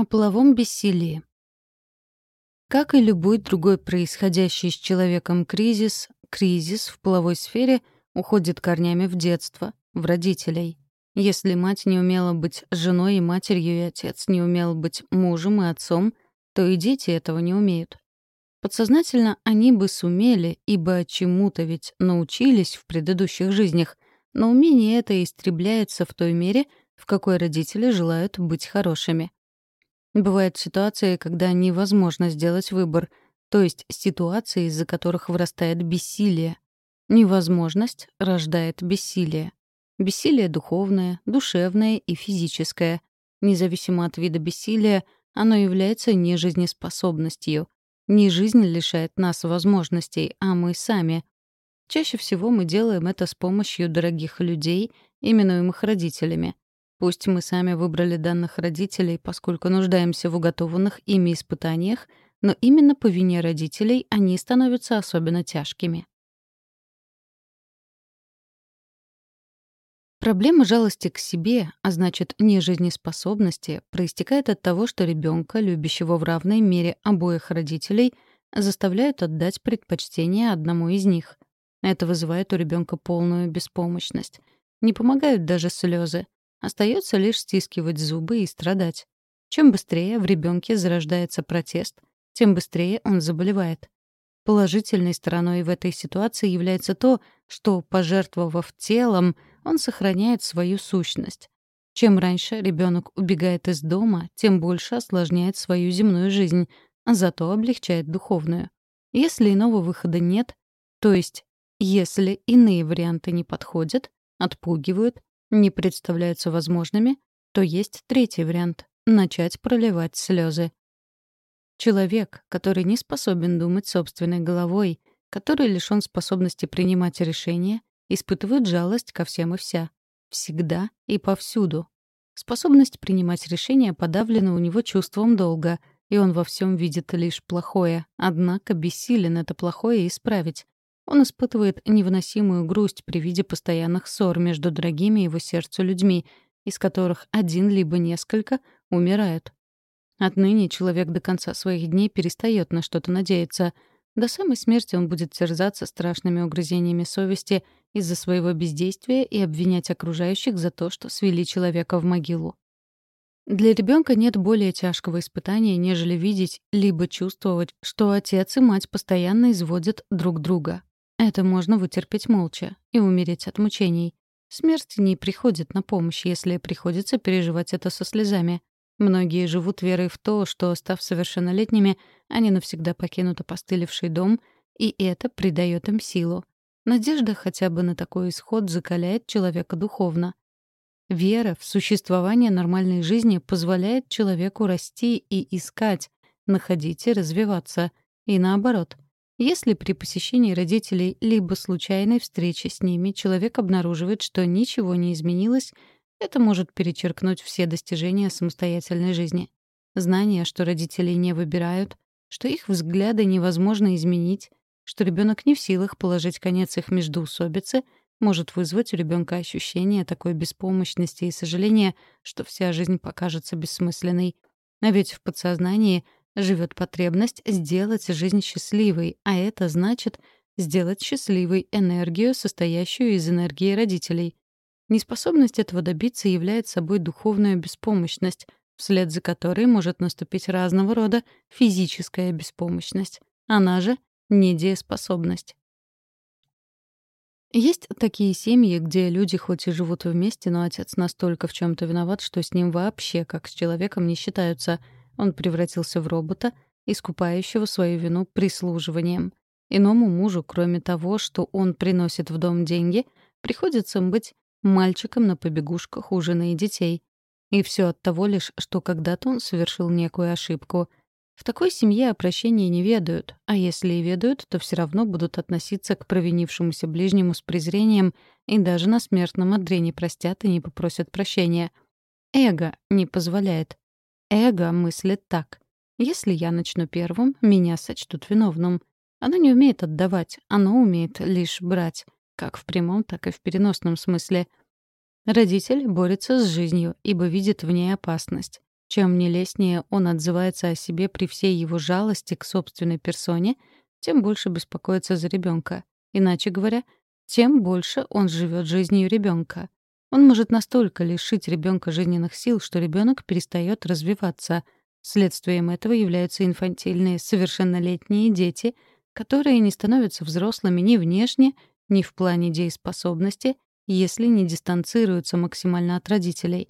О половом бессилии. Как и любой другой происходящий с человеком кризис, кризис в половой сфере уходит корнями в детство, в родителей. Если мать не умела быть женой и матерью, и отец не умел быть мужем и отцом, то и дети этого не умеют. Подсознательно они бы сумели, ибо чему-то ведь научились в предыдущих жизнях, но умение это истребляется в той мере, в какой родители желают быть хорошими. Бывают ситуации, когда невозможно сделать выбор, то есть ситуации, из-за которых вырастает бессилие. Невозможность рождает бессилие. Бессилие духовное, душевное и физическое. Независимо от вида бессилия, оно является нежизнеспособностью. Не жизнь лишает нас возможностей, а мы сами. Чаще всего мы делаем это с помощью дорогих людей, именуемых родителями. Пусть мы сами выбрали данных родителей, поскольку нуждаемся в уготованных ими испытаниях, но именно по вине родителей они становятся особенно тяжкими. Проблема жалости к себе, а значит, нежизнеспособности, проистекает от того, что ребенка, любящего в равной мере обоих родителей, заставляют отдать предпочтение одному из них. Это вызывает у ребенка полную беспомощность. Не помогают даже слезы. Остается лишь стискивать зубы и страдать. Чем быстрее в ребенке зарождается протест, тем быстрее он заболевает. Положительной стороной в этой ситуации является то, что, пожертвовав телом, он сохраняет свою сущность. Чем раньше ребенок убегает из дома, тем больше осложняет свою земную жизнь, а зато облегчает духовную. Если иного выхода нет, то есть если иные варианты не подходят, отпугивают, не представляются возможными, то есть третий вариант — начать проливать слезы. Человек, который не способен думать собственной головой, который лишён способности принимать решения, испытывает жалость ко всем и вся. Всегда и повсюду. Способность принимать решения подавлена у него чувством долга, и он во всем видит лишь плохое, однако бессилен это плохое исправить. Он испытывает невыносимую грусть при виде постоянных ссор между дорогими его сердцу людьми, из которых один либо несколько умирают. Отныне человек до конца своих дней перестает на что-то надеяться. До самой смерти он будет терзаться страшными угрызениями совести из-за своего бездействия и обвинять окружающих за то, что свели человека в могилу. Для ребенка нет более тяжкого испытания, нежели видеть либо чувствовать, что отец и мать постоянно изводят друг друга. Это можно вытерпеть молча и умереть от мучений. Смерть не приходит на помощь, если приходится переживать это со слезами. Многие живут верой в то, что, став совершеннолетними, они навсегда покинут опостылевший дом, и это придает им силу. Надежда хотя бы на такой исход закаляет человека духовно. Вера в существование нормальной жизни позволяет человеку расти и искать, находить и развиваться. И наоборот — если при посещении родителей либо случайной встрече с ними человек обнаруживает, что ничего не изменилось, это может перечеркнуть все достижения самостоятельной жизни. Знание, что родители не выбирают, что их взгляды невозможно изменить, что ребенок не в силах положить конец их междоусобице, может вызвать у ребенка ощущение такой беспомощности и сожаления, что вся жизнь покажется бессмысленной. А ведь в подсознании — живет потребность сделать жизнь счастливой, а это значит сделать счастливой энергию, состоящую из энергии родителей. Неспособность этого добиться является собой духовную беспомощность, вслед за которой может наступить разного рода физическая беспомощность. Она же — недееспособность. Есть такие семьи, где люди хоть и живут вместе, но отец настолько в чем то виноват, что с ним вообще, как с человеком, не считаются — он превратился в робота, искупающего свою вину прислуживанием. Иному мужу, кроме того, что он приносит в дом деньги, приходится быть мальчиком на побегушках у жены и детей. И все от того лишь, что когда-то он совершил некую ошибку. В такой семье о прощении не ведают, а если и ведают, то все равно будут относиться к провинившемуся ближнему с презрением и даже на смертном одре не простят и не попросят прощения. Эго не позволяет. Эго мыслит так. Если я начну первым, меня сочтут виновным. Оно не умеет отдавать, оно умеет лишь брать, как в прямом, так и в переносном смысле. Родитель борется с жизнью, ибо видит в ней опасность. Чем нелестнее он отзывается о себе при всей его жалости к собственной персоне, тем больше беспокоится за ребенка. Иначе говоря, тем больше он живет жизнью ребенка. Он может настолько лишить ребенка жизненных сил, что ребенок перестает развиваться. Следствием этого являются инфантильные совершеннолетние дети, которые не становятся взрослыми ни внешне, ни в плане дееспособности, если не дистанцируются максимально от родителей.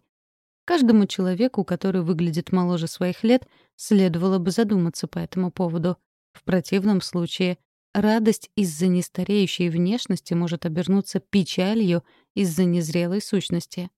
Каждому человеку, который выглядит моложе своих лет, следовало бы задуматься по этому поводу. В противном случае радость из-за нестареющей внешности может обернуться печалью из-за незрелой сущности.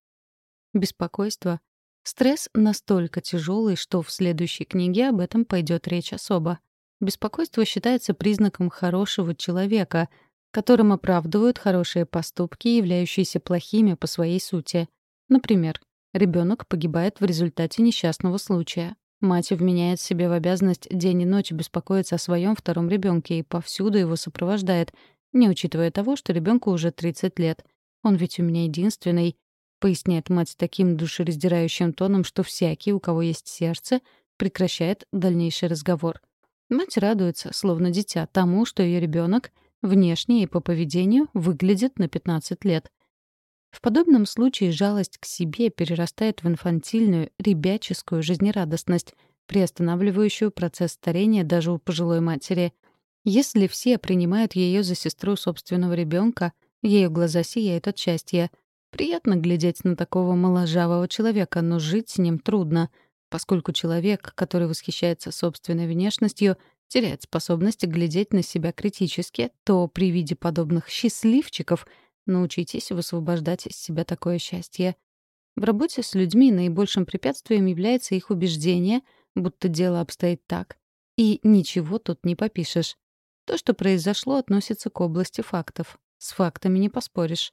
Беспокойство. Стресс настолько тяжелый, что в следующей книге об этом пойдет речь особо. Беспокойство считается признаком хорошего человека, которым оправдывают хорошие поступки, являющиеся плохими по своей сути. Например, Ребенок погибает в результате несчастного случая. Мать вменяет себе в обязанность день и ночь беспокоиться о своем втором ребенке и повсюду его сопровождает, не учитывая того, что ребенку уже 30 лет. Он ведь у меня единственный, поясняет мать таким душераздирающим тоном, что всякий, у кого есть сердце, прекращает дальнейший разговор. Мать радуется, словно дитя, тому, что ее ребенок внешне и по поведению выглядит на 15 лет. В подобном случае жалость к себе перерастает в инфантильную, ребяческую жизнерадостность, приостанавливающую процесс старения даже у пожилой матери. Если все принимают ее за сестру собственного ребенка, ее глаза сияют от счастья. Приятно глядеть на такого моложавого человека, но жить с ним трудно, поскольку человек, который восхищается собственной внешностью, теряет способность глядеть на себя критически, то при виде подобных счастливчиков — Научитесь высвобождать из себя такое счастье. В работе с людьми наибольшим препятствием является их убеждение, будто дело обстоит так. И ничего тут не попишешь. То, что произошло, относится к области фактов. С фактами не поспоришь.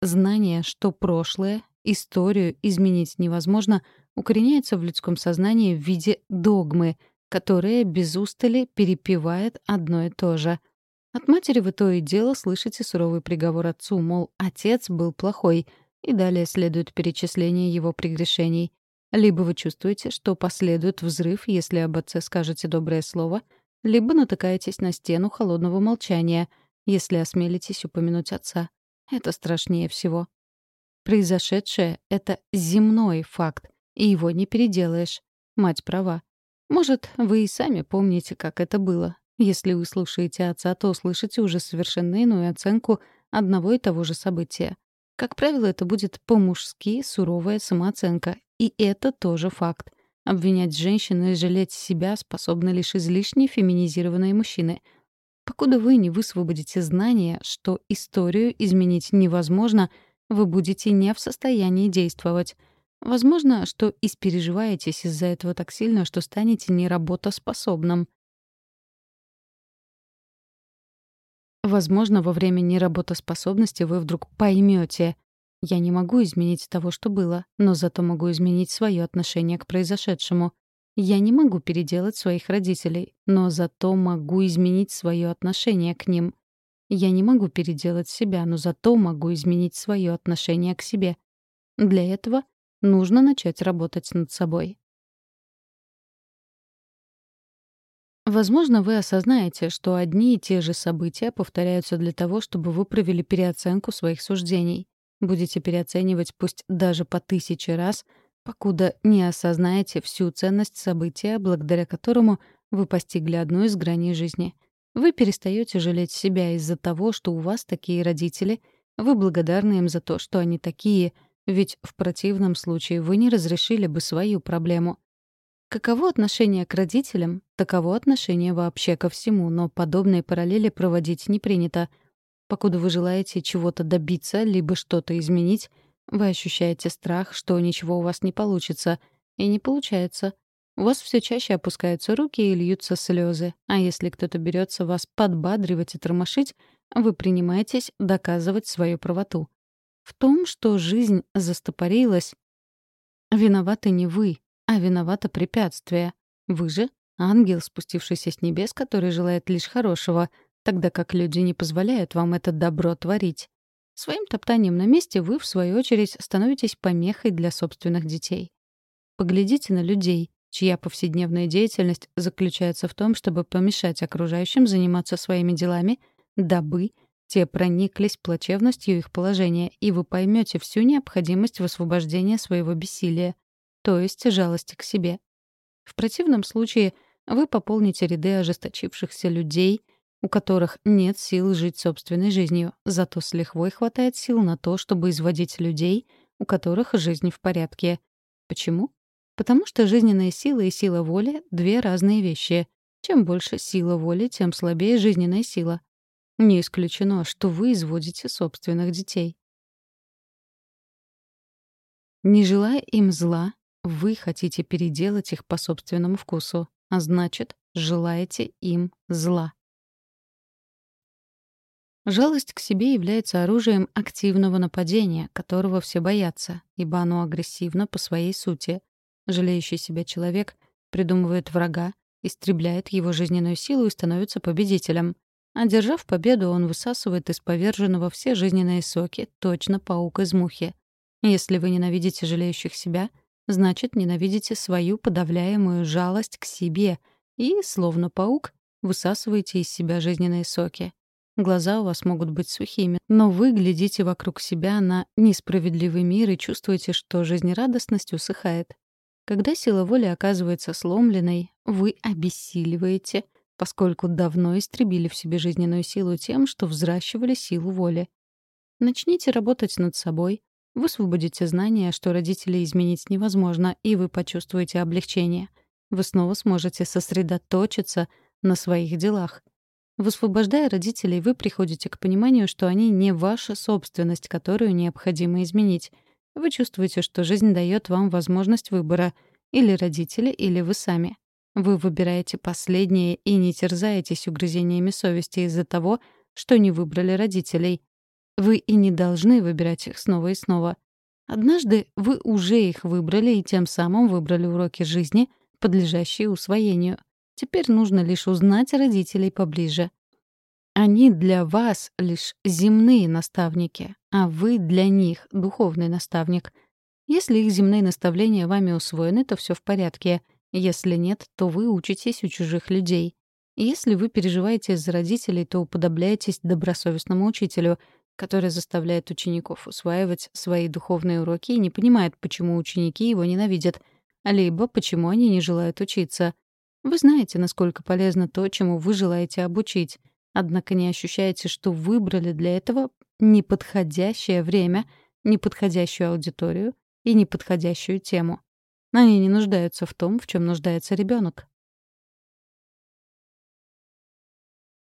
Знание, что прошлое, историю изменить невозможно, укореняется в людском сознании в виде догмы, которая без устали перепевает одно и то же — от матери вы то и дело слышите суровый приговор отцу, мол, отец был плохой, и далее следует перечисление его прегрешений. Либо вы чувствуете, что последует взрыв, если об отце скажете доброе слово, либо натыкаетесь на стену холодного молчания, если осмелитесь упомянуть отца. Это страшнее всего. Произошедшее — это земной факт, и его не переделаешь. Мать права. Может, вы и сами помните, как это было. Если вы слушаете отца, то услышите уже совершенно иную оценку одного и того же события. Как правило, это будет по-мужски суровая самооценка. И это тоже факт. Обвинять женщину и жалеть себя способны лишь излишне феминизированные мужчины. Покуда вы не высвободите знания, что историю изменить невозможно, вы будете не в состоянии действовать. Возможно, что испереживаетесь из-за этого так сильно, что станете неработоспособным. Возможно, во время неработоспособности вы вдруг поймете, я не могу изменить того, что было, но зато могу изменить свое отношение к произошедшему. Я не могу переделать своих родителей, но зато могу изменить свое отношение к ним. Я не могу переделать себя, но зато могу изменить свое отношение к себе. Для этого нужно начать работать над собой. Возможно, вы осознаете, что одни и те же события повторяются для того, чтобы вы провели переоценку своих суждений. Будете переоценивать пусть даже по тысяче раз, покуда не осознаете всю ценность события, благодаря которому вы постигли одну из граней жизни. Вы перестаете жалеть себя из-за того, что у вас такие родители, вы благодарны им за то, что они такие, ведь в противном случае вы не разрешили бы свою проблему. Каково отношение к родителям, таково отношение вообще ко всему, но подобные параллели проводить не принято. Покуда вы желаете чего-то добиться, либо что-то изменить, вы ощущаете страх, что ничего у вас не получится. И не получается. У вас все чаще опускаются руки и льются слезы. А если кто-то берется вас подбадривать и тормошить, вы принимаетесь доказывать свою правоту. В том, что жизнь застопорилась, виноваты не вы, а виновато препятствие. Вы же — ангел, спустившийся с небес, который желает лишь хорошего, тогда как люди не позволяют вам это добро творить. Своим топтанием на месте вы, в свою очередь, становитесь помехой для собственных детей. Поглядите на людей, чья повседневная деятельность заключается в том, чтобы помешать окружающим заниматься своими делами, дабы те прониклись плачевностью их положения, и вы поймете всю необходимость в освобождении своего бессилия, то есть жалости к себе. В противном случае вы пополните ряды ожесточившихся людей, у которых нет сил жить собственной жизнью, зато с лихвой хватает сил на то, чтобы изводить людей, у которых жизнь в порядке. Почему? Потому что жизненная сила и сила воли — две разные вещи. Чем больше сила воли, тем слабее жизненная сила. Не исключено, что вы изводите собственных детей. Не желая им зла, вы хотите переделать их по собственному вкусу, а значит, желаете им зла. Жалость к себе является оружием активного нападения, которого все боятся, ибо оно агрессивно по своей сути. Жалеющий себя человек придумывает врага, истребляет его жизненную силу и становится победителем. Одержав победу, он высасывает из поверженного все жизненные соки, точно паук из мухи. Если вы ненавидите жалеющих себя, значит, ненавидите свою подавляемую жалость к себе и, словно паук, высасываете из себя жизненные соки. Глаза у вас могут быть сухими, но вы глядите вокруг себя на несправедливый мир и чувствуете, что жизнерадостность усыхает. Когда сила воли оказывается сломленной, вы обессиливаете — поскольку давно истребили в себе жизненную силу тем, что взращивали силу воли. Начните работать над собой, высвободите знания, что родителей изменить невозможно, и вы почувствуете облегчение. Вы снова сможете сосредоточиться на своих делах. Высвобождая родителей, вы приходите к пониманию, что они не ваша собственность, которую необходимо изменить. Вы чувствуете, что жизнь дает вам возможность выбора — или родители, или вы сами. Вы выбираете последнее и не терзаетесь угрызениями совести из-за того, что не выбрали родителей. Вы и не должны выбирать их снова и снова. Однажды вы уже их выбрали и тем самым выбрали уроки жизни, подлежащие усвоению. Теперь нужно лишь узнать родителей поближе. Они для вас лишь земные наставники, а вы для них — духовный наставник. Если их земные наставления вами усвоены, то все в порядке — если нет, то вы учитесь у чужих людей. Если вы переживаете из-за родителей, то уподобляетесь добросовестному учителю, который заставляет учеников усваивать свои духовные уроки и не понимает, почему ученики его ненавидят, либо почему они не желают учиться. Вы знаете, насколько полезно то, чему вы желаете обучить, однако не ощущаете, что выбрали для этого неподходящее время, неподходящую аудиторию и неподходящую тему. Они не нуждаются в том, в чем нуждается ребенок.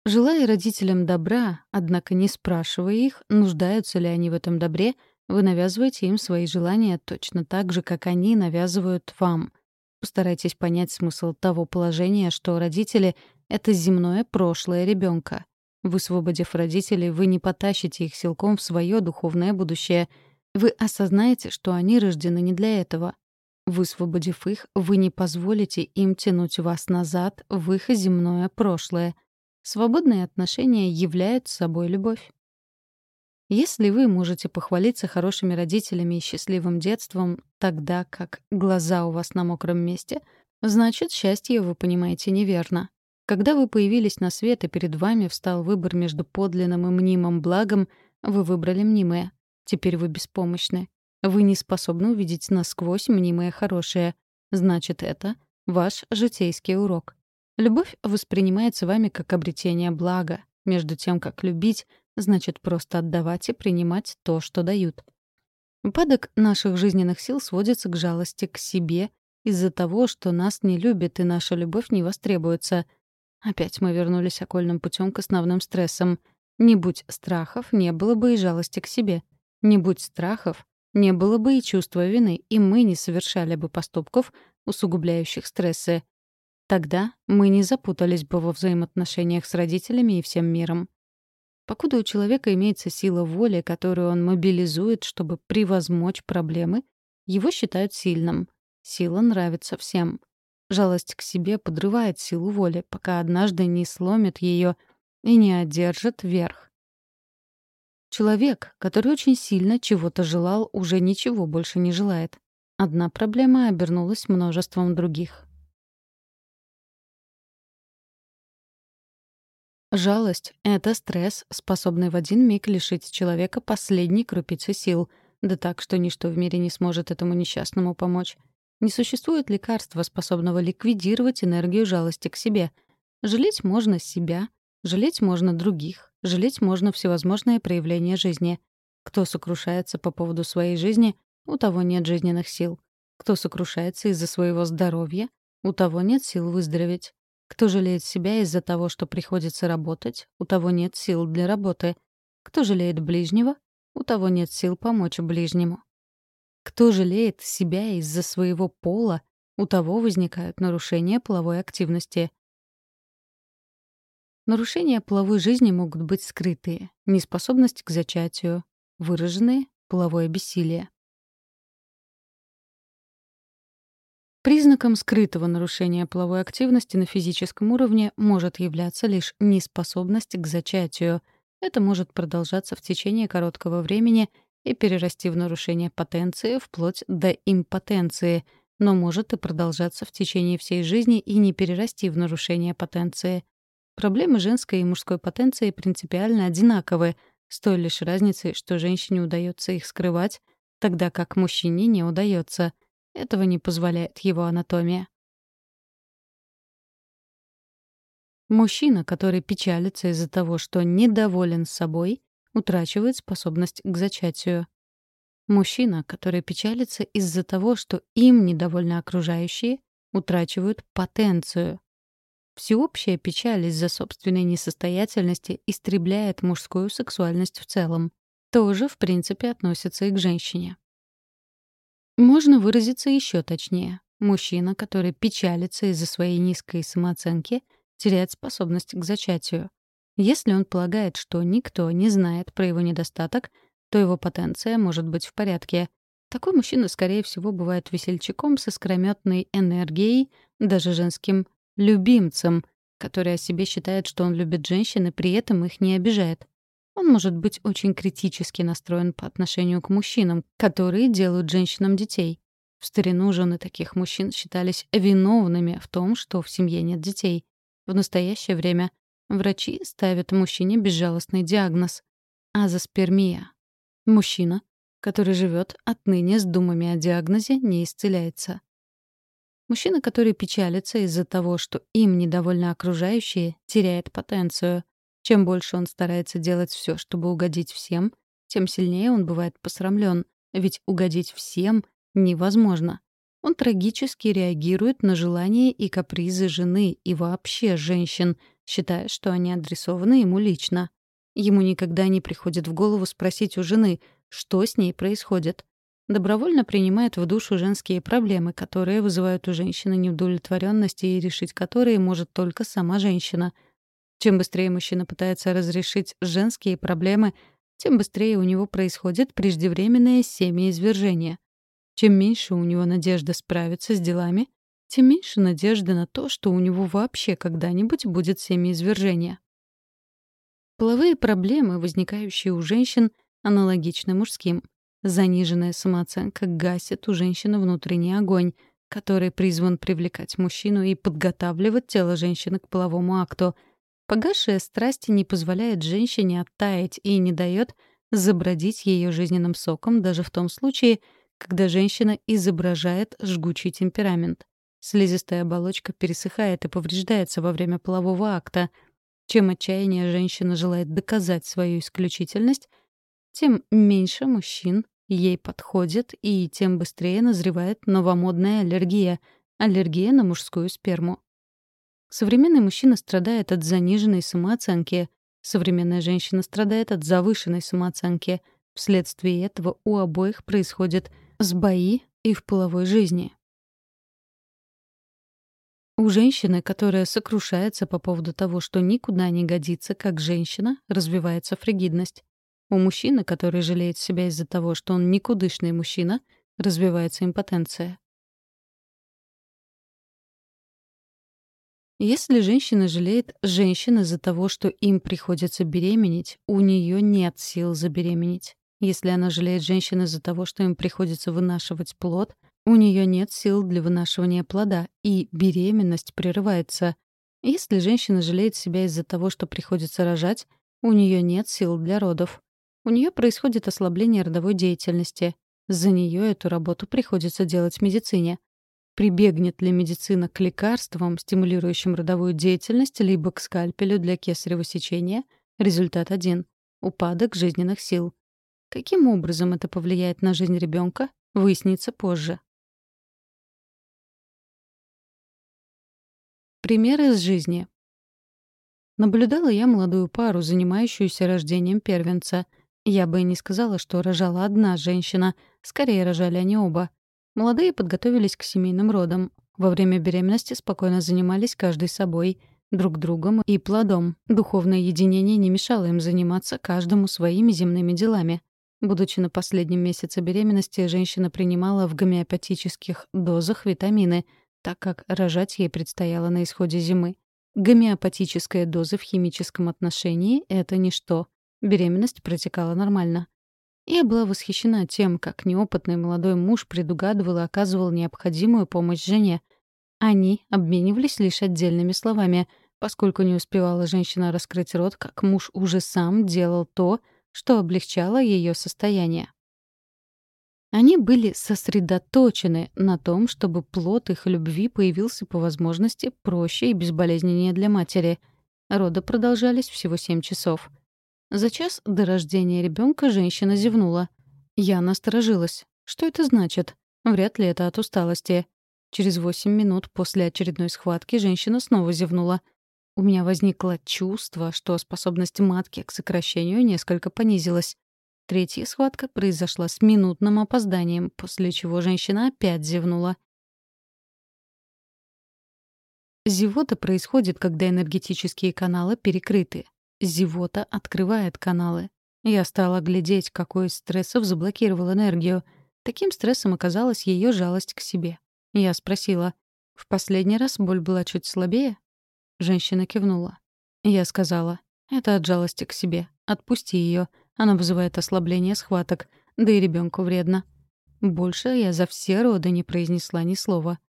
Желая родителям добра, однако не спрашивая их, нуждаются ли они в этом добре, вы навязываете им свои желания точно так же, как они навязывают вам. Постарайтесь понять смысл того положения, что родители — это земное прошлое ребенка. Высвободив родителей, вы не потащите их силком в свое духовное будущее. Вы осознаете, что они рождены не для этого. Высвободив их, вы не позволите им тянуть вас назад в их земное прошлое. Свободные отношения являются собой любовь. Если вы можете похвалиться хорошими родителями и счастливым детством, тогда как глаза у вас на мокром месте, значит, счастье вы понимаете неверно. Когда вы появились на свет, и перед вами встал выбор между подлинным и мнимым благом, вы выбрали мнимое. Теперь вы беспомощны. Вы не способны увидеть насквозь мнимое хорошее. Значит, это ваш житейский урок. Любовь воспринимается вами как обретение блага, между тем, как любить значит просто отдавать и принимать то, что дают. Упадок наших жизненных сил сводится к жалости к себе из-за того, что нас не любят и наша любовь не востребуется. Опять мы вернулись окольным путем к основным стрессам. Не будь страхов, не было бы и жалости к себе. Не будь страхов, не было бы и чувства вины, и мы не совершали бы поступков, усугубляющих стрессы. Тогда мы не запутались бы во взаимоотношениях с родителями и всем миром. Покуда у человека имеется сила воли, которую он мобилизует, чтобы превозмочь проблемы, его считают сильным. Сила нравится всем. Жалость к себе подрывает силу воли, пока однажды не сломит ее и не одержит верх. Человек, который очень сильно чего-то желал, уже ничего больше не желает. одна проблема обернулась множеством других. Жалость — это стресс, способный в один миг лишить человека последней крупицы сил, да так, что ничто в мире не сможет этому несчастному помочь. Не существует лекарства, способного ликвидировать энергию жалости к себе. Жалеть можно себя, жалеть можно других, жалеть можно всевозможные проявления жизни. Кто сокрушается по поводу своей жизни, у того нет жизненных сил. Кто сокрушается из-за своего здоровья, у того нет сил выздороветь. Кто жалеет себя из-за того, что приходится работать, у того нет сил для работы. Кто жалеет ближнего, у того нет сил помочь ближнему. Кто жалеет себя из-за своего пола, у того возникают нарушения половой активности. Нарушения половой жизни могут быть скрытые, неспособность к зачатию, выраженные — половое бессилие. Признаком скрытого нарушения половой активности на физическом уровне может являться лишь неспособность к зачатию. Это может продолжаться в течение короткого времени и перерасти в нарушение потенции вплоть до импотенции, но может и продолжаться в течение всей жизни и не перерасти в нарушение потенции. Проблемы женской и мужской потенции принципиально одинаковы, с той лишь разницей, что женщине удается их скрывать, тогда как мужчине не удается — этого не позволяет его анатомия. Мужчина, который печалится из-за того, что недоволен собой, утрачивает способность к зачатию. Мужчина, который печалится из-за того, что им недовольны окружающие, утрачивают потенцию. Всеобщая печаль из-за собственной несостоятельности истребляет мужскую сексуальность в целом. Тоже, в принципе, относится и к женщине. Можно выразиться еще точнее. Мужчина, который печалится из-за своей низкой самооценки, теряет способность к зачатию. Если он полагает, что никто не знает про его недостаток, то его потенция может быть в порядке. Такой мужчина, скорее всего, бывает весельчаком с искрометной энергией, даже женским любимцем, который о себе считает, что он любит женщин и при этом их не обижает. Он может быть очень критически настроен по отношению к мужчинам, которые делают женщинам детей. В старину жены таких мужчин считались виновными в том, что в семье нет детей. В настоящее время врачи ставят мужчине безжалостный диагноз — азоспермия. Мужчина, который живет отныне с думами о диагнозе, не исцеляется. Мужчина, который печалится из-за того, что им недовольны окружающие, теряет потенцию. Чем больше он старается делать все, чтобы угодить всем, тем сильнее он бывает посрамлен, ведь угодить всем невозможно. Он трагически реагирует на желания и капризы жены и вообще женщин, считая, что они адресованы ему лично. Ему никогда не приходит в голову спросить у жены, что с ней происходит. Добровольно принимает в душу женские проблемы, которые вызывают у женщины неудовлетворенность и решить которые может только сама женщина — чем быстрее мужчина пытается разрешить женские проблемы, тем быстрее у него происходит преждевременное семяизвержение. Чем меньше у него надежды справиться с делами, тем меньше надежды на то, что у него вообще когда-нибудь будет семяизвержение. Половые проблемы, возникающие у женщин, аналогичны мужским. Заниженная самооценка гасит у женщины внутренний огонь, который призван привлекать мужчину и подготавливать тело женщины к половому акту — Погасшая страсть не позволяет женщине оттаять и не дает забродить ее жизненным соком даже в том случае, когда женщина изображает жгучий темперамент. Слизистая оболочка пересыхает и повреждается во время полового акта. Чем отчаяние женщина желает доказать свою исключительность, тем меньше мужчин ей подходит и тем быстрее назревает новомодная аллергия — аллергия на мужскую сперму. Современный мужчина страдает от заниженной самооценки. Современная женщина страдает от завышенной самооценки. Вследствие этого у обоих происходят сбои и в половой жизни. У женщины, которая сокрушается по поводу того, что никуда не годится как женщина, развивается фригидность. У мужчины, который жалеет себя из-за того, что он никудышный мужчина, развивается импотенция. Если женщина жалеет женщин из-за того, что им приходится беременеть, у нее нет сил забеременеть. Если она жалеет женщин из-за того, что им приходится вынашивать плод, У нее нет сил для вынашивания плода, и беременность прерывается. Если женщина жалеет себя из-за того, что приходится рожать, у нее нет сил для родов. У нее происходит ослабление родовой деятельности. За нее эту работу приходится делать в медицине. Прибегнет ли медицина к лекарствам, стимулирующим родовую деятельность, либо к скальпелю для кесарево сечения? Результат один — упадок жизненных сил. Каким образом это повлияет на жизнь ребенка, выяснится позже. Примеры из жизни. Наблюдала я молодую пару, занимающуюся рождением первенца. Я бы и не сказала, что рожала одна женщина, скорее рожали они оба. Молодые подготовились к семейным родам. Во время беременности спокойно занимались каждый собой, друг другом и плодом. Духовное единение не мешало им заниматься каждому своими земными делами. Будучи на последнем месяце беременности, женщина принимала в гомеопатических дозах витамины, так как рожать ей предстояло на исходе зимы. Гомеопатическая доза в химическом отношении — это ничто. Беременность протекала нормально. Я была восхищена тем, как неопытный молодой муж предугадывал и оказывал необходимую помощь жене. Они обменивались лишь отдельными словами, поскольку не успевала женщина раскрыть рот, как муж уже сам делал то, что облегчало ее состояние. Они были сосредоточены на том, чтобы плод их любви появился по возможности проще и безболезненнее для матери. Роды продолжались всего семь часов. За час до рождения ребенка женщина зевнула. Я насторожилась. Что это значит? Вряд ли это от усталости. Через восемь минут после очередной схватки женщина снова зевнула. У меня возникло чувство, что способность матки к сокращению несколько понизилась. Третья схватка произошла с минутным опозданием, после чего женщина опять зевнула. Зевота происходит, когда энергетические каналы перекрыты. Зевота открывает каналы. Я стала глядеть, какой из стрессов заблокировал энергию. Таким стрессом оказалась ее жалость к себе. Я спросила, «В последний раз боль была чуть слабее?» Женщина кивнула. Я сказала, «Это от жалости к себе. Отпусти ее. Она вызывает ослабление схваток. Да и ребенку вредно». Больше я за все роды не произнесла ни слова.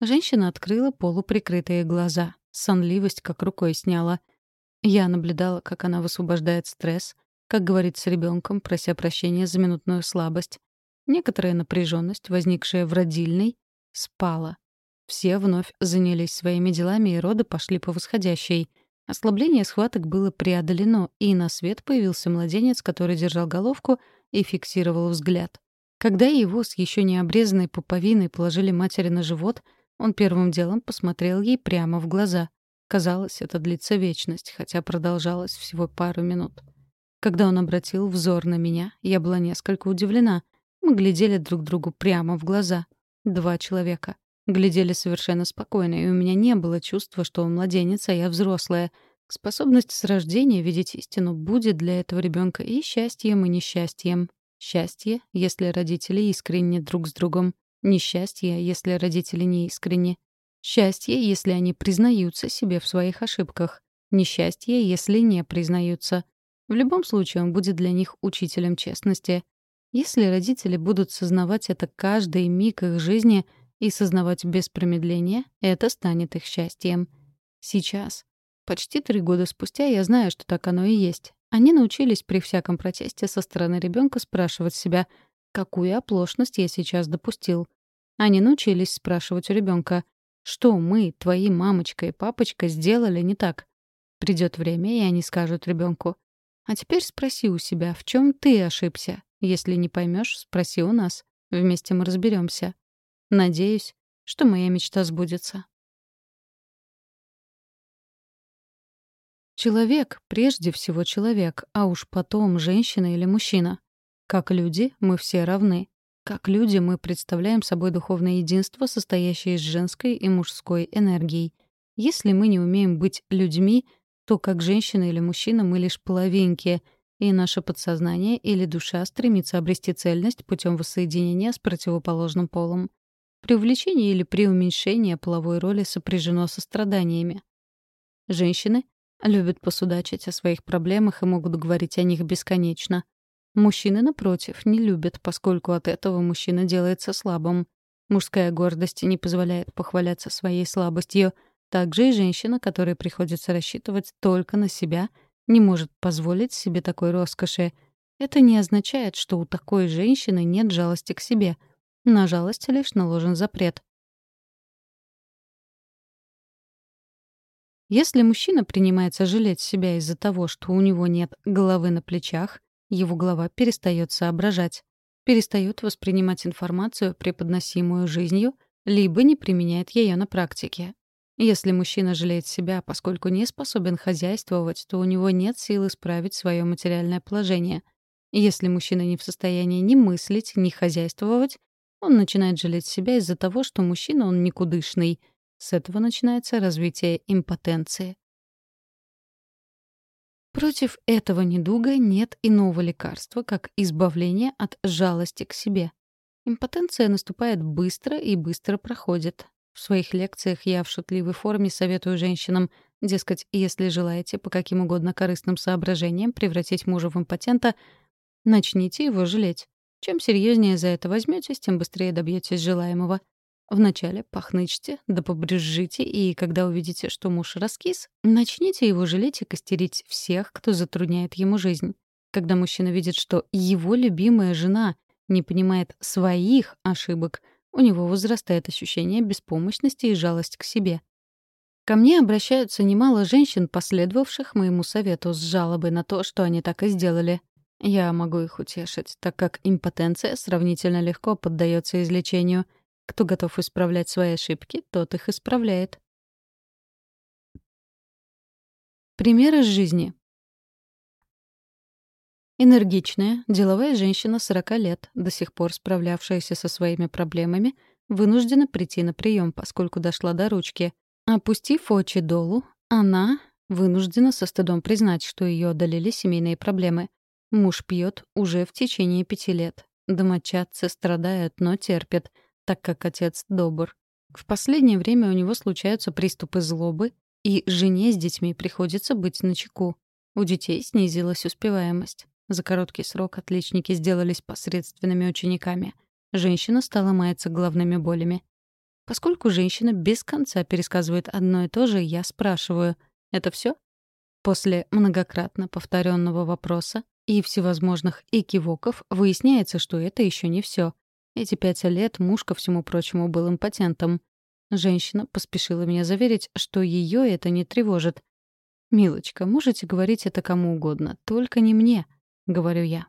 Женщина открыла полуприкрытые глаза. Сонливость как рукой сняла. Я наблюдала, как она высвобождает стресс, как говорит с ребенком, прося прощения за минутную слабость. Некоторая напряженность, возникшая в родильной, спала. Все вновь занялись своими делами, и роды пошли по восходящей. Ослабление схваток было преодолено, и на свет появился младенец, который держал головку и фиксировал взгляд. Когда его с еще не обрезанной пуповиной положили матери на живот, он первым делом посмотрел ей прямо в глаза. Казалось, это длится вечность, хотя продолжалось всего пару минут. Когда он обратил взор на меня, я была несколько удивлена. Мы глядели друг другу прямо в глаза. Два человека глядели совершенно спокойно, и у меня не было чувства, что он младенец, а я взрослая. Способность с рождения видеть истину будет для этого ребенка и счастьем, и несчастьем. Счастье, если родители искренне друг с другом. Несчастье, если родители не искренне. Счастье, если они признаются себе в своих ошибках. Несчастье, если не признаются. В любом случае он будет для них учителем честности. Если родители будут сознавать это каждый миг их жизни — и сознавать без промедления — это станет их счастьем. Сейчас, почти три года спустя, я знаю, что так оно и есть. Они научились при всяком протесте со стороны ребенка спрашивать себя, какую оплошность я сейчас допустил. Они научились спрашивать у ребенка, что мы, твои мамочка и папочка, сделали не так. Придет время, и они скажут ребенку, а теперь спроси у себя, в чем ты ошибся. Если не поймешь, спроси у нас. Вместе мы разберемся. Надеюсь, что моя мечта сбудется. Человек — прежде всего человек, а уж потом женщина или мужчина. Как люди мы все равны. Как люди мы представляем собой духовное единство, состоящее из женской и мужской энергий. Если мы не умеем быть людьми, то как женщина или мужчина мы лишь половинки, и наше подсознание или душа стремится обрести цельность путем воссоединения с противоположным полом. Преувеличение или преуменьшение половой роли сопряжено со страданиями. Женщины любят посудачить о своих проблемах и могут говорить о них бесконечно. Мужчины, напротив, не любят, поскольку от этого мужчина делается слабым. Мужская гордость не позволяет похваляться своей слабостью. Также и женщина, которой приходится рассчитывать только на себя, не может позволить себе такой роскоши. Это не означает, что у такой женщины нет жалости к себе. На жалость лишь наложен запрет. Если мужчина принимается жалеть себя из-за того, что у него нет головы на плечах, его голова перестает соображать, перестает воспринимать информацию, преподносимую жизнью, либо не применяет ее на практике. Если мужчина жалеет себя, поскольку не способен хозяйствовать, то у него нет сил исправить свое материальное положение. Если мужчина не в состоянии ни мыслить, ни хозяйствовать, он начинает жалеть себя из-за того, что мужчина он никудышный — с этого начинается развитие импотенции. Против этого недуга нет иного лекарства, как избавление от жалости к себе. Импотенция наступает быстро и быстро проходит. В своих лекциях я в шутливой форме советую женщинам, дескать, если желаете по каким угодно корыстным соображениям превратить мужа в импотента, начните его жалеть. Чем серьезнее за это возьметесь, тем быстрее добьетесь желаемого. Вначале пахнычьте, да побрюзжите, и когда увидите, что муж раскис, начните его жалеть и костерить всех, кто затрудняет ему жизнь. Когда мужчина видит, что его любимая жена не понимает своих ошибок, у него возрастает ощущение беспомощности и жалость к себе. Ко мне обращаются немало женщин, последовавших моему совету с жалобой на то, что они так и сделали. Я могу их утешить, так как импотенция сравнительно легко поддается излечению — кто готов исправлять свои ошибки, тот их исправляет. Пример из жизни. Энергичная, деловая женщина 40 лет, до сих пор справлявшаяся со своими проблемами, вынуждена прийти на прием, поскольку дошла до ручки. Опустив очи долу, она вынуждена со стыдом признать, что ее одолели семейные проблемы. Муж пьет уже в течение пяти лет. Домочадцы страдают, но терпят — так как отец добр. В последнее время у него случаются приступы злобы, и жене с детьми приходится быть начеку. У детей снизилась успеваемость. За короткий срок отличники сделались посредственными учениками. Женщина стала маяться головными болями. Поскольку женщина без конца пересказывает одно и то же, я спрашиваю, это все? После многократно повторенного вопроса и всевозможных экивоков выясняется, что это еще не все. Эти пять лет муж, ко всему прочему, был импотентом. Женщина поспешила меня заверить, что ее это не тревожит. «Милочка, можете говорить это кому угодно, только не мне», — говорю я.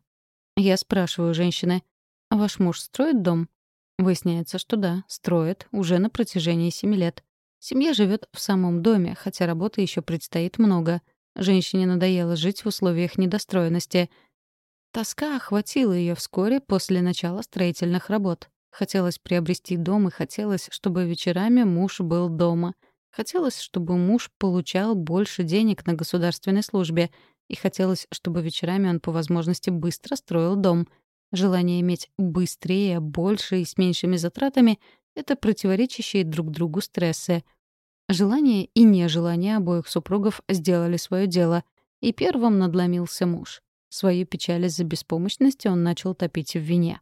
Я спрашиваю женщины, «А ваш муж строит дом?» Выясняется, что да, строит, уже на протяжении семи лет. Семья живет в самом доме, хотя работы еще предстоит много. Женщине надоело жить в условиях недостроенности — Тоска охватила ее вскоре после начала строительных работ. Хотелось приобрести дом и хотелось, чтобы вечерами муж был дома. Хотелось, чтобы муж получал больше денег на государственной службе. И хотелось, чтобы вечерами он по возможности быстро строил дом. Желание иметь быстрее, больше и с меньшими затратами — это противоречащие друг другу стрессы. Желание и нежелание обоих супругов сделали свое дело, и первым надломился муж. Свою печаль из-за беспомощности он начал топить в вине.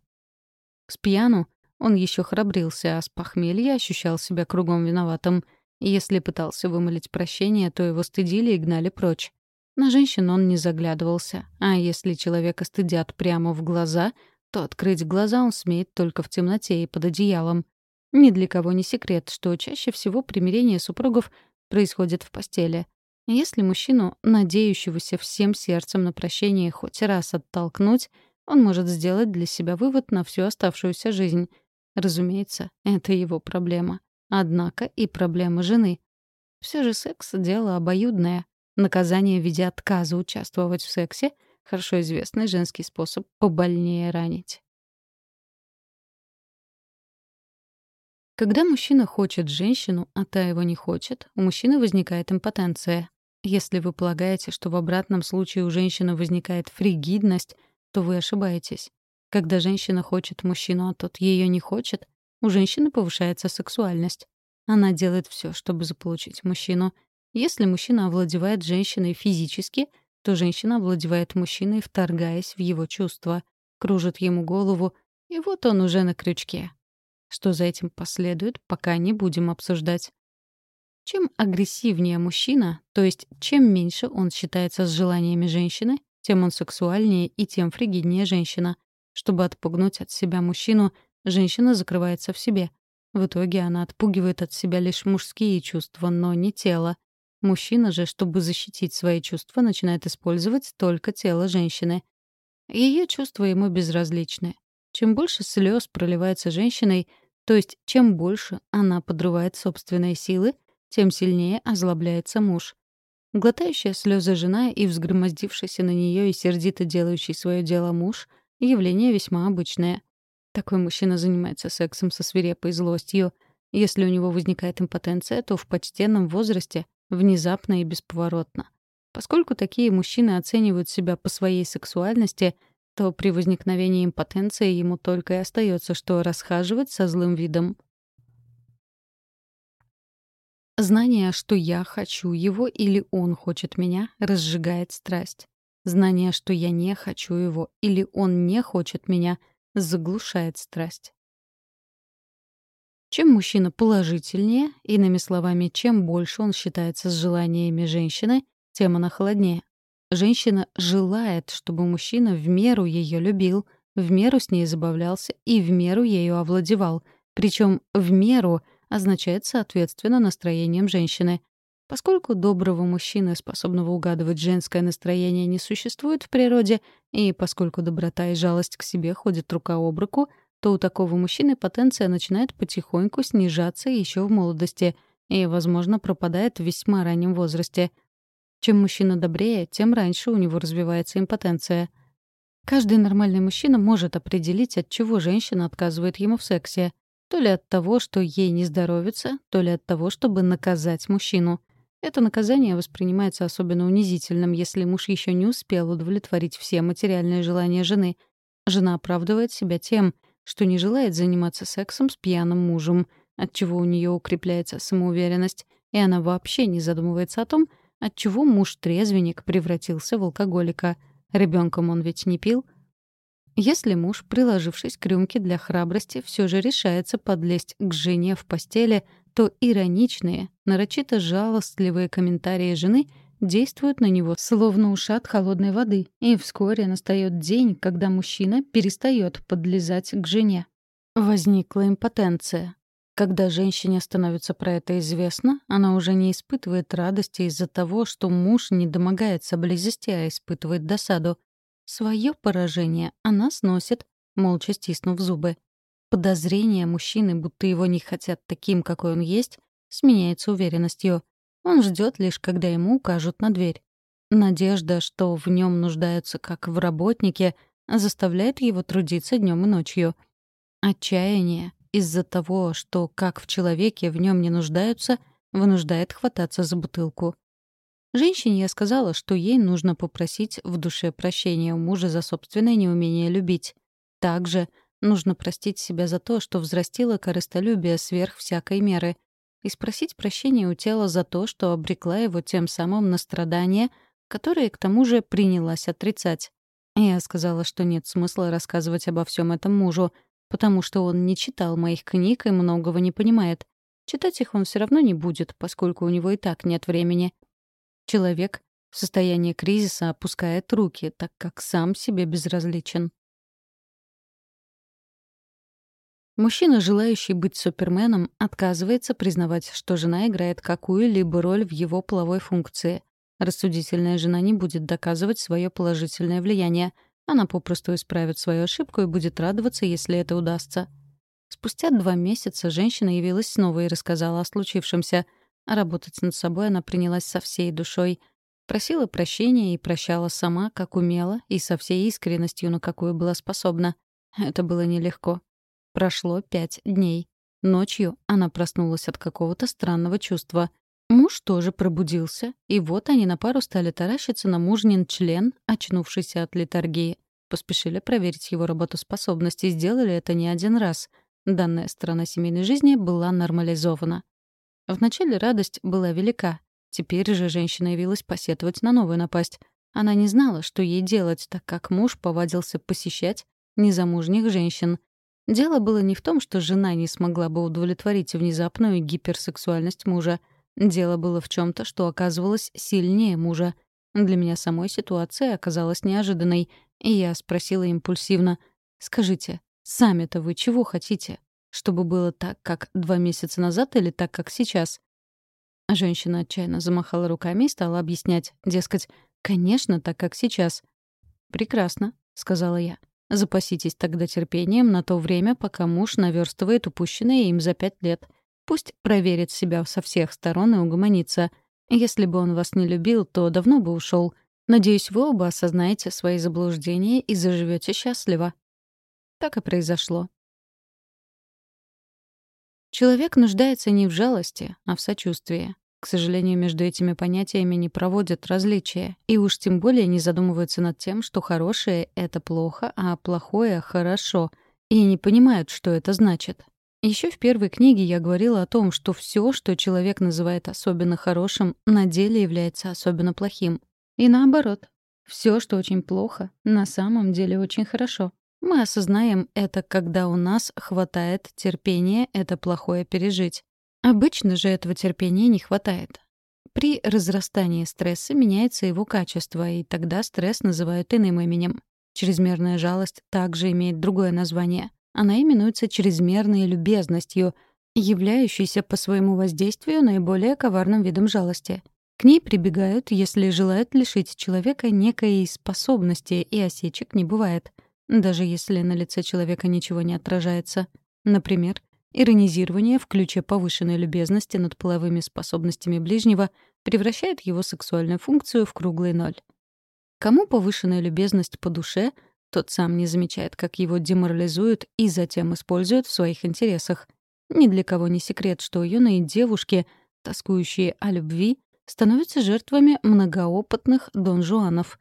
С пьяну он еще храбрился, а с похмелья ощущал себя кругом виноватым. Если пытался вымолить прощение, то его стыдили и гнали прочь. На женщин он не заглядывался, а если человека стыдят прямо в глаза, то открыть глаза он смеет только в темноте и под одеялом. Ни для кого не секрет, что чаще всего примирение супругов происходит в постели. Если мужчину, надеющегося всем сердцем на прощение, хоть раз оттолкнуть, он может сделать для себя вывод на всю оставшуюся жизнь. Разумеется, это его проблема. Однако и проблема жены. Все же секс — дело обоюдное. Наказание в виде отказа участвовать в сексе — хорошо известный женский способ побольнее ранить. Когда мужчина хочет женщину, а та его не хочет, у мужчины возникает импотенция. Если вы полагаете, что в обратном случае у женщины возникает фригидность, то вы ошибаетесь. Когда женщина хочет мужчину, а тот ее не хочет, у женщины повышается сексуальность. Она делает все, чтобы заполучить мужчину. Если мужчина овладевает женщиной физически, то женщина овладевает мужчиной, вторгаясь в его чувства, кружит ему голову, и вот он уже на крючке. Что за этим последует, пока не будем обсуждать. Чем агрессивнее мужчина, то есть чем меньше он считается с желаниями женщины, тем он сексуальнее и тем фригиднее женщина. Чтобы отпугнуть от себя мужчину, женщина закрывается в себе. В итоге она отпугивает от себя лишь мужские чувства, но не тело. Мужчина же, чтобы защитить свои чувства, начинает использовать только тело женщины. Ее чувства ему безразличны. Чем больше слез проливается женщиной, то есть чем больше она подрывает собственные силы, тем сильнее озлобляется муж. Глотающая слезы жена и взгромоздившийся на нее и сердито делающий свое дело муж — явление весьма обычное. Такой мужчина занимается сексом со свирепой злостью. Если у него возникает импотенция, то в почтенном возрасте, внезапно и бесповоротно. Поскольку такие мужчины оценивают себя по своей сексуальности, то при возникновении импотенции ему только и остается, что расхаживать со злым видом. Знание, что я хочу его или он хочет меня, разжигает страсть. Знание, что я не хочу его или он не хочет меня, заглушает страсть. Чем мужчина положительнее, иными словами, чем больше он считается с желаниями женщины, тем она холоднее. Женщина желает, чтобы мужчина в меру ее любил, в меру с ней забавлялся и в меру ею овладевал, причем в меру — означает соответственно настроением женщины. Поскольку доброго мужчины, способного угадывать женское настроение, не существует в природе, и поскольку доброта и жалость к себе ходят рука об руку, то у такого мужчины потенция начинает потихоньку снижаться еще в молодости и, возможно, пропадает в весьма раннем возрасте. Чем мужчина добрее, тем раньше у него развивается импотенция. Каждый нормальный мужчина может определить, от чего женщина отказывает ему в сексе. То ли от того, что ей не здоровится, то ли от того, чтобы наказать мужчину. Это наказание воспринимается особенно унизительным, если муж еще не успел удовлетворить все материальные желания жены. Жена оправдывает себя тем, что не желает заниматься сексом с пьяным мужем, отчего у нее укрепляется самоуверенность, и она вообще не задумывается о том, отчего муж-трезвенник превратился в алкоголика. Ребенком он ведь не пил — если муж, приложившись к рюмке для храбрости, все же решается подлезть к жене в постели, то ироничные, нарочито жалостливые комментарии жены действуют на него словно ушат холодной воды, и вскоре настает день, когда мужчина перестает подлезать к жене. Возникла импотенция. Когда женщине становится про это известно, она уже не испытывает радости из-за того, что муж не домогается близости, а испытывает досаду. Своё поражение она сносит, молча стиснув зубы. Подозрение мужчины, будто его не хотят таким, какой он есть, сменяется уверенностью. Он ждет лишь, когда ему укажут на дверь. Надежда, что в нем нуждаются как в работнике, заставляет его трудиться днем и ночью. Отчаяние из-за того, что как в человеке в нем не нуждаются, вынуждает хвататься за бутылку. Женщине я сказала, что ей нужно попросить в душе прощения у мужа за собственное неумение любить. Также нужно простить себя за то, что взрастила корыстолюбие сверх всякой меры, и спросить прощения у тела за то, что обрекла его тем самым на страдания, которые, к тому же, принялась отрицать. Я сказала, что нет смысла рассказывать обо всем этом мужу, потому что он не читал моих книг и многого не понимает. Читать их он все равно не будет, поскольку у него и так нет времени. Человек в состоянии кризиса опускает руки, так как сам себе безразличен. Мужчина, желающий быть суперменом, отказывается признавать, что жена играет какую-либо роль в его половой функции. Рассудительная жена не будет доказывать свое положительное влияние. Она попросту исправит свою ошибку и будет радоваться, если это удастся. Спустя два месяца женщина явилась снова и рассказала о случившемся — работать над собой она принялась со всей душой. Просила прощения и прощала сама, как умела, и со всей искренностью, на какую была способна. Это было нелегко. Прошло пять дней. Ночью она проснулась от какого-то странного чувства. Муж тоже пробудился, и вот они на пару стали таращиться на мужнин член, очнувшийся от литургии. Поспешили проверить его работоспособность и сделали это не один раз. Данная сторона семейной жизни была нормализована. Вначале радость была велика. Теперь же женщина явилась посетовать на новую напасть. Она не знала, что ей делать, так как муж повадился посещать незамужних женщин. Дело было не в том, что жена не смогла бы удовлетворить внезапную гиперсексуальность мужа. Дело было в чем то что оказывалось сильнее мужа. Для меня самой ситуация оказалась неожиданной, и я спросила импульсивно, «Скажите, сами-то вы чего хотите? Чтобы было так, как два месяца назад или так, как сейчас?» Женщина отчаянно замахала руками и стала объяснять, дескать, «Конечно, так, как сейчас». «Прекрасно», — сказала я. Запаситесь тогда терпением на то время, пока муж наверстывает упущенное им за пять лет. Пусть проверит себя со всех сторон и угомонится. Если бы он вас не любил, то давно бы ушел. Надеюсь, вы оба осознаете свои заблуждения и заживете счастливо. Так и произошло. Человек нуждается не в жалости, а в сочувствии. К сожалению, между этими понятиями не проводят различия, и уж тем более не задумываются над тем, что хорошее — это плохо, а плохое — хорошо, и не понимают, что это значит. Еще в первой книге я говорила о том, что все, что человек называет особенно хорошим, на деле является особенно плохим. И наоборот. Все, что очень плохо, на самом деле очень хорошо. Мы осознаем это, когда у нас хватает терпения это плохое пережить. Обычно же этого терпения не хватает. При разрастании стресса меняется его качество, и тогда стресс называют иным именем. Чрезмерная жалость также имеет другое название. Она именуется чрезмерной любезностью, являющейся по своему воздействию наиболее коварным видом жалости. К ней прибегают, если желают лишить человека некой способности, и осечек не бывает, даже если на лице человека ничего не отражается. Например, Иронизирование в ключе повышенной любезности над половыми способностями ближнего превращает его сексуальную функцию в круглый ноль. Кому повышенная любезность по душе, тот сам не замечает, как его деморализуют и затем используют в своих интересах. Ни для кого не секрет, что юные девушки, тоскующие о любви, становятся жертвами многоопытных донжуанов.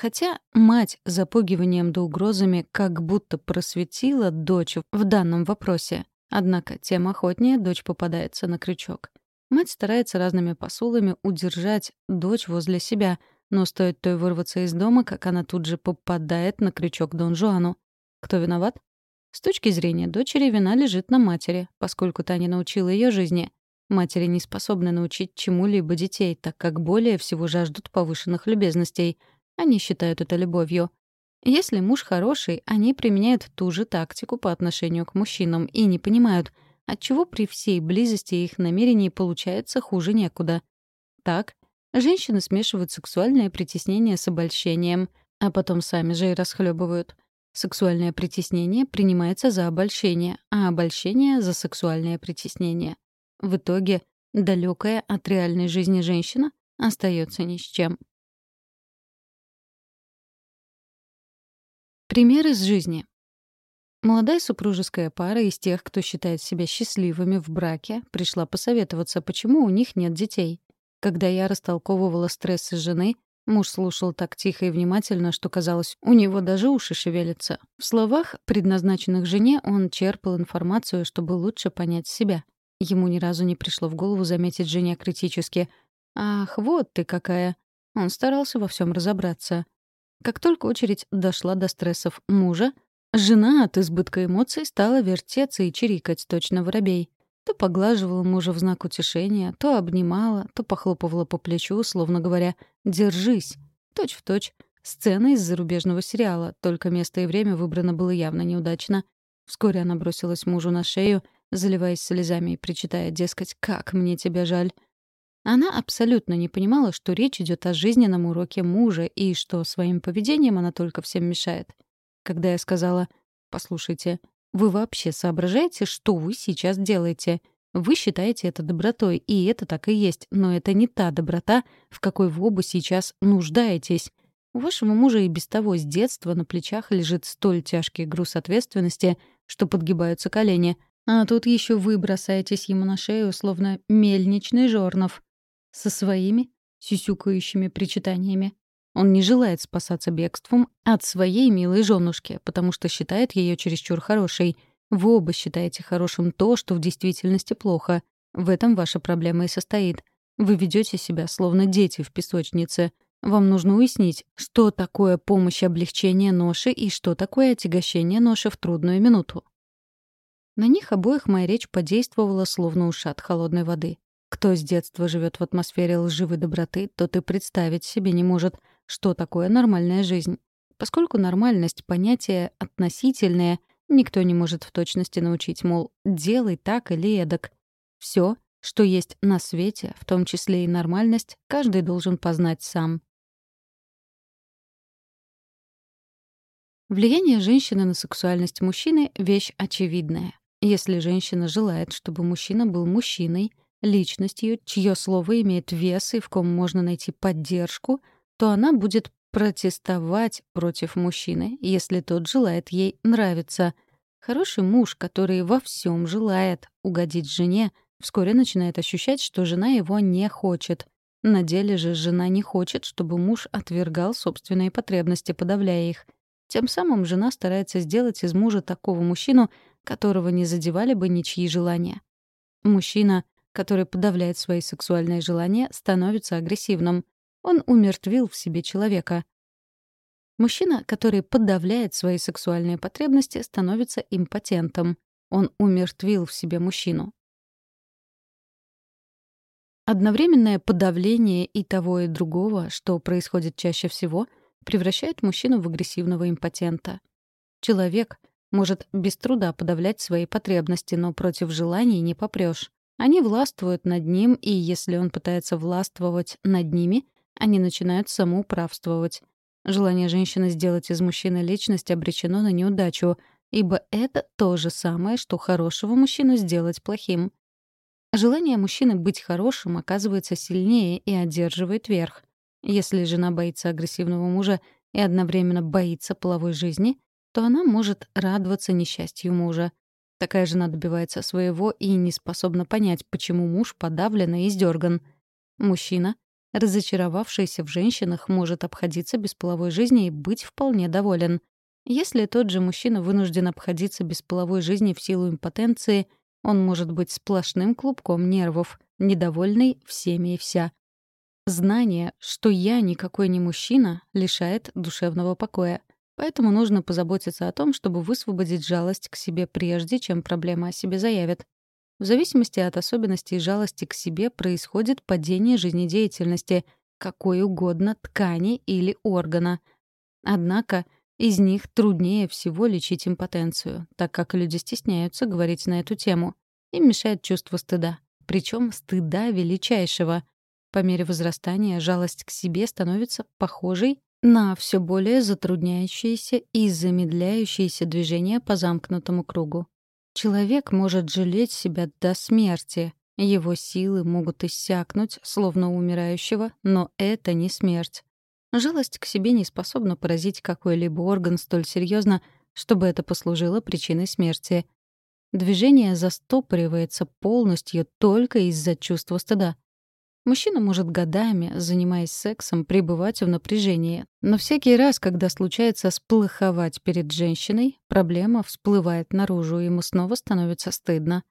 Хотя мать запугиванием да угрозами как будто просветила дочь в данном вопросе, Однако тем охотнее дочь попадается на крючок. Мать старается разными посулами удержать дочь возле себя, но стоит той вырваться из дома, как она тут же попадает на крючок Дон Жуану. Кто виноват? С точки зрения дочери вина лежит на матери, поскольку та не научила ее жизни. Матери не способны научить чему-либо детей, так как более всего жаждут повышенных любезностей. Они считают это любовью. Если муж хороший, они применяют ту же тактику по отношению к мужчинам и не понимают, отчего при всей близости их намерений получается хуже некуда. Так, женщины смешивают сексуальное притеснение с обольщением, а потом сами же и расхлебывают. Сексуальное притеснение принимается за обольщение, а обольщение — за сексуальное притеснение. В итоге далекая от реальной жизни женщина остается ни с чем. Пример из жизни. Молодая супружеская пара из тех, кто считает себя счастливыми в браке, пришла посоветоваться, почему у них нет детей. Когда я растолковывала стрессы жены, муж слушал так тихо и внимательно, что казалось, у него даже уши шевелятся. В словах, предназначенных жене, он черпал информацию, чтобы лучше понять себя. Ему ни разу не пришло в голову заметить жене критически. «Ах, вот ты какая!» Он старался во всем разобраться. Как только очередь дошла до стрессов мужа, жена от избытка эмоций стала вертеться и чирикать точно воробей. То поглаживала мужа в знак утешения, то обнимала, то похлопывала по плечу, словно говоря «держись». Точь в точь. Сцена из зарубежного сериала, только место и время выбрано было явно неудачно. Вскоре она бросилась мужу на шею, заливаясь слезами и причитая, дескать, «как мне тебя жаль». Она абсолютно не понимала, что речь идет о жизненном уроке мужа и что своим поведением она только всем мешает. Когда я сказала «Послушайте, вы вообще соображаете, что вы сейчас делаете? Вы считаете это добротой, и это так и есть, но это не та доброта, в какой вы оба сейчас нуждаетесь. У вашего мужа и без того с детства на плечах лежит столь тяжкий груз ответственности, что подгибаются колени. А тут еще вы бросаетесь ему на шею, словно мельничный жорнов со своими сюсюкающими причитаниями. Он не желает спасаться бегством от своей милой женушки, потому что считает ее чересчур хорошей. Вы оба считаете хорошим то, что в действительности плохо. В этом ваша проблема и состоит. Вы ведете себя словно дети в песочнице. Вам нужно уяснить, что такое помощь облегчения ноши и что такое отягощение ноши в трудную минуту. На них обоих моя речь подействовала словно ушат холодной воды. Кто с детства живет в атмосфере лживой доброты, тот и представить себе не может, что такое нормальная жизнь. Поскольку нормальность — понятие относительное, никто не может в точности научить, мол, делай так или эдак. Все, что есть на свете, в том числе и нормальность, каждый должен познать сам. Влияние женщины на сексуальность мужчины — вещь очевидная. Если женщина желает, чтобы мужчина был мужчиной, личностью, чье слово имеет вес и в ком можно найти поддержку, то она будет протестовать против мужчины, если тот желает ей нравиться. Хороший муж, который во всем желает угодить жене, вскоре начинает ощущать, что жена его не хочет. На деле же жена не хочет, чтобы муж отвергал собственные потребности, подавляя их. Тем самым жена старается сделать из мужа такого мужчину, которого не задевали бы ничьи желания. Мужчина, который подавляет свои сексуальные желания, становится агрессивным. Он умертвил в себе человека. Мужчина, который подавляет свои сексуальные потребности, становится импотентом. Он умертвил в себе мужчину. Одновременное подавление и того, и другого, что происходит чаще всего, превращает мужчину в агрессивного импотента. Человек может без труда подавлять свои потребности, но против желаний не попрёшь. Они властвуют над ним, и если он пытается властвовать над ними, они начинают самоуправствовать. Желание женщины сделать из мужчины личность обречено на неудачу, ибо это то же самое, что хорошего мужчину сделать плохим. Желание мужчины быть хорошим оказывается сильнее и одерживает верх. Если жена боится агрессивного мужа и одновременно боится половой жизни, то она может радоваться несчастью мужа. Такая жена добивается своего и не способна понять, почему муж подавлен и издерган. Мужчина, разочаровавшийся в женщинах, может обходиться без половой жизни и быть вполне доволен. Если тот же мужчина вынужден обходиться без половой жизни в силу импотенции, он может быть сплошным клубком нервов, недовольный всеми и вся. Знание, что я никакой не мужчина, лишает душевного покоя. Поэтому нужно позаботиться о том, чтобы высвободить жалость к себе прежде, чем проблема о себе заявит. В зависимости от особенностей жалости к себе происходит падение жизнедеятельности какой угодно ткани или органа. Однако из них труднее всего лечить импотенцию, так как люди стесняются говорить на эту тему. Им мешает чувство стыда. Причем стыда величайшего. По мере возрастания жалость к себе становится похожей на все более затрудняющиеся и замедляющиеся движения по замкнутому кругу. Человек может жалеть себя до смерти. Его силы могут иссякнуть, словно умирающего, но это не смерть. Жалость к себе не способна поразить какой-либо орган столь серьезно, чтобы это послужило причиной смерти. Движение застопоривается полностью только из-за чувства стыда. Мужчина может годами, занимаясь сексом, пребывать в напряжении. Но всякий раз, когда случается сплоховать перед женщиной, проблема всплывает наружу, и ему снова становится стыдно.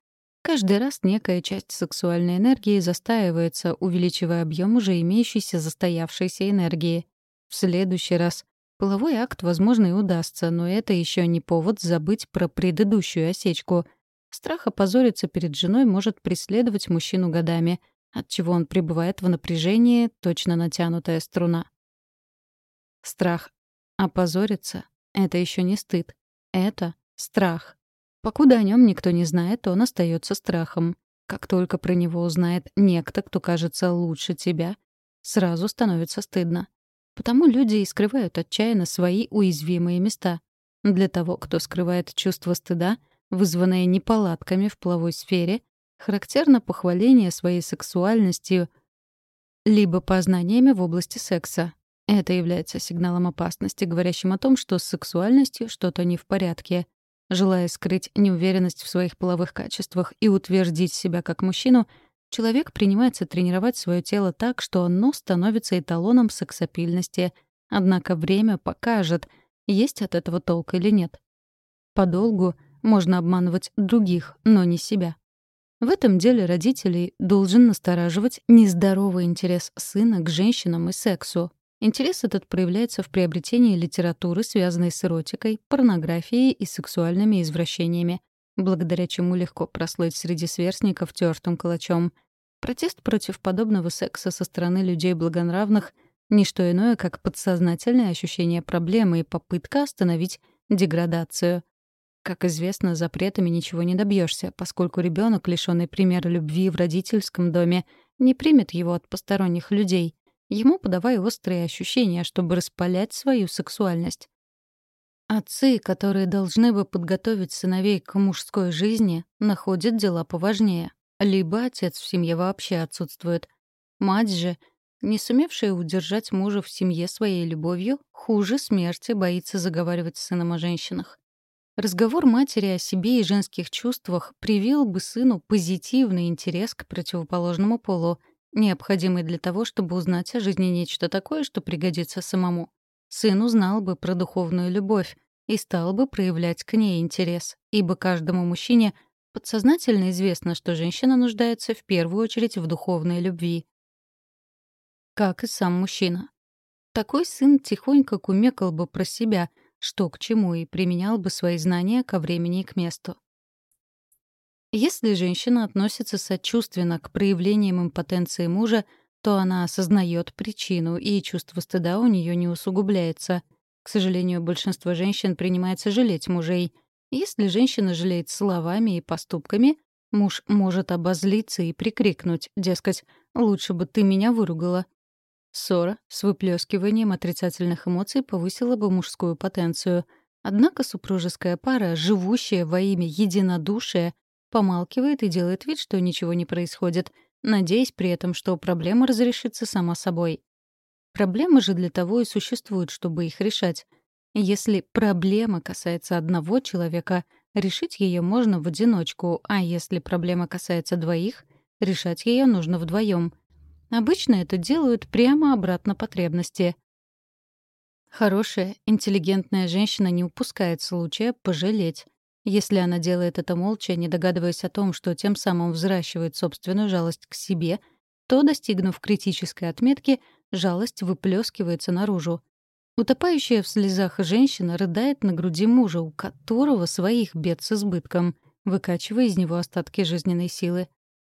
Каждый раз некая часть сексуальной энергии застаивается, увеличивая объем уже имеющейся застоявшейся энергии. В следующий раз половой акт, возможно, и удастся, но это еще не повод забыть про предыдущую осечку. Страх опозориться перед женой может преследовать мужчину годами — отчего он пребывает в напряжении, точно натянутая струна. Страх опозориться — это еще не стыд. Это страх. Покуда о нем никто не знает, он остается страхом. Как только про него узнает некто, кто кажется лучше тебя, сразу становится стыдно. Потому люди и скрывают отчаянно свои уязвимые места. Для того, кто скрывает чувство стыда, вызванное неполадками в половой сфере, Характерно похваление своей сексуальностью либо познаниями в области секса. Это является сигналом опасности, говорящим о том, что с сексуальностью что-то не в порядке. Желая скрыть неуверенность в своих половых качествах и утвердить себя как мужчину, человек принимается тренировать свое тело так, что оно становится эталоном сексапильности. Однако время покажет, есть от этого толк или нет. Подолгу можно обманывать других, но не себя. В этом деле родителей должен настораживать нездоровый интерес сына к женщинам и сексу. Интерес этот проявляется в приобретении литературы, связанной с эротикой, порнографией и сексуальными извращениями. благодаря чему легко прослыть среди сверстников тёртым калачом. Протест против подобного секса со стороны людей благонравных — ничто иное, как подсознательное ощущение проблемы и попытка остановить деградацию. Как известно, запретами ничего не добьешься, поскольку ребенок, лишенный примера любви в родительском доме, не примет его от посторонних людей. Ему подавай острые ощущения, чтобы распалять свою сексуальность. Отцы, которые должны бы подготовить сыновей к мужской жизни, находят дела поважнее. Либо отец в семье вообще отсутствует. Мать же, не сумевшая удержать мужа в семье своей любовью, хуже смерти боится заговаривать с сыном о женщинах. Разговор матери о себе и женских чувствах привил бы сыну позитивный интерес к противоположному полу, необходимый для того, чтобы узнать о жизни нечто такое, что пригодится самому. Сын узнал бы про духовную любовь и стал бы проявлять к ней интерес, ибо каждому мужчине подсознательно известно, что женщина нуждается в первую очередь в духовной любви. Как и сам мужчина. Такой сын тихонько кумекал бы про себя, что к чему, и применял бы свои знания ко времени и к месту. Если женщина относится сочувственно к проявлениям импотенции мужа, то она осознает причину, и чувство стыда у нее не усугубляется. К сожалению, большинство женщин принимается жалеть мужей. Если женщина жалеет словами и поступками, муж может обозлиться и прикрикнуть, дескать, «Лучше бы ты меня выругала». Ссора с выплескиванием отрицательных эмоций повысила бы мужскую потенцию. Однако супружеская пара, живущая во имя единодушия, помалкивает и делает вид, что ничего не происходит — надеясь при этом, что проблема разрешится сама собой. Проблемы же для того и существуют, чтобы их решать. Если проблема касается одного человека, решить ее можно в одиночку, а если проблема касается двоих, решать ее нужно вдвоем. Обычно это делают прямо обратно потребности. Хорошая, интеллигентная женщина не упускает случая пожалеть. Если она делает это молча, не догадываясь о том, что тем самым взращивает собственную жалость к себе, то, достигнув критической отметки, жалость выплескивается наружу. Утопающая в слезах женщина рыдает на груди мужа, у которого своих бед с избытком, выкачивая из него остатки жизненной силы.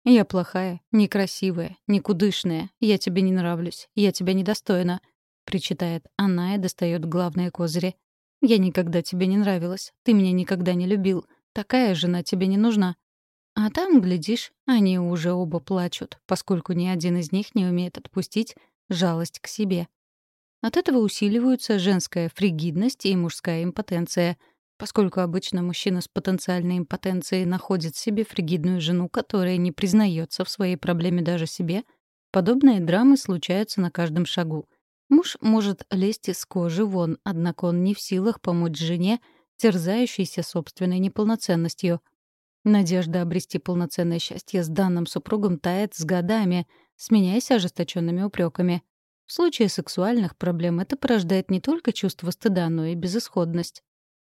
«Я плохая, некрасивая, никудышная, я тебе не нравлюсь, я тебя недостойна», — причитает она и достает главные козыри. Я никогда тебе не нравилась. Ты меня никогда не любил. Такая жена тебе не нужна. А там, глядишь, они уже оба плачут, поскольку ни один из них не умеет отпустить жалость к себе. От этого усиливаются женская фригидность и мужская импотенция, поскольку обычно мужчина с потенциальной импотенцией находит себе фригидную жену, которая не признается в своей проблеме даже себе, подобные драмы случаются на каждом шагу — Муж может лезть из кожи вон, однако он не в силах помочь жене, терзающейся собственной неполноценностью. Надежда обрести полноценное счастье с данным супругом тает с годами, сменяясь ожесточенными упреками. В случае сексуальных проблем это порождает не только чувство стыда, но и безысходность.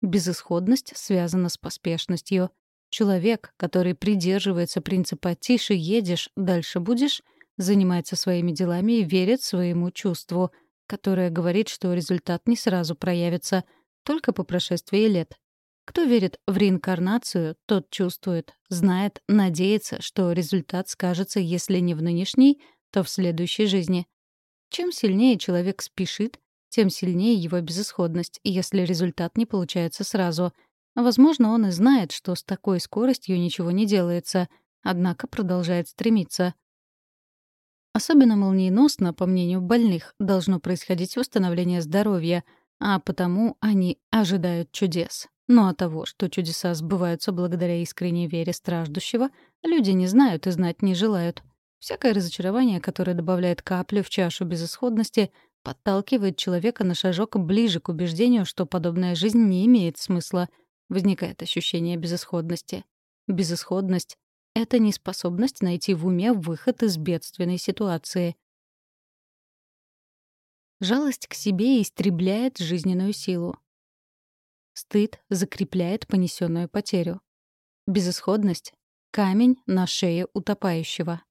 Безысходность связана с поспешностью. Человек, который придерживается принципа «тише едешь, дальше будешь», занимается своими делами и верит своему чувству — которая говорит, что результат не сразу проявится, только по прошествии лет. Кто верит в реинкарнацию, тот чувствует, знает, надеется, что результат скажется, если не в нынешней, то в следующей жизни. Чем сильнее человек спешит, тем сильнее его безысходность, если результат не получается сразу. Возможно, он и знает, что с такой скоростью ничего не делается, однако продолжает стремиться. Особенно молниеносно, по мнению больных, должно происходить восстановление здоровья, а потому они ожидают чудес. Но от того, что чудеса сбываются благодаря искренней вере страждущего, люди не знают и знать не желают. Всякое разочарование, которое добавляет каплю в чашу безысходности, подталкивает человека на шажок ближе к убеждению, что подобная жизнь не имеет смысла. Возникает ощущение безысходности. Безысходность это неспособность найти в уме выход из бедственной ситуации. Жалость к себе истребляет жизненную силу. Стыд закрепляет понесенную потерю. Безысходность — камень на шее утопающего.